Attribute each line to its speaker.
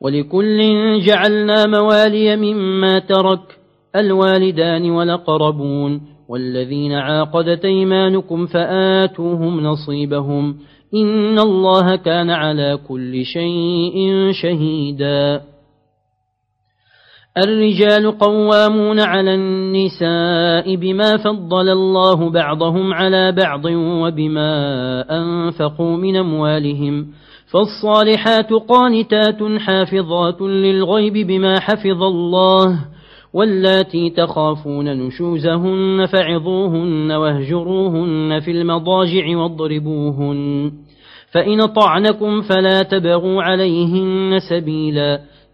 Speaker 1: ولكل جعلنا موالي مما ترك الوالدان والأقربون والذين عاقدت أيمانكم فآتوهم نصيبهم إن الله كان على كل شيء شهيدا الرجال قوامون على النساء بما فضل الله بعضهم على بعض وبما أنفقوا من أموالهم. فالصالحات قانتات حافظات للغيب بما حفظ الله. واللاتي تخافون نشوزهن فعظوهن واهجروهن في المضاجع واضربوهن. فإن طعنكم فلا تبغوا عليهن سبيلا.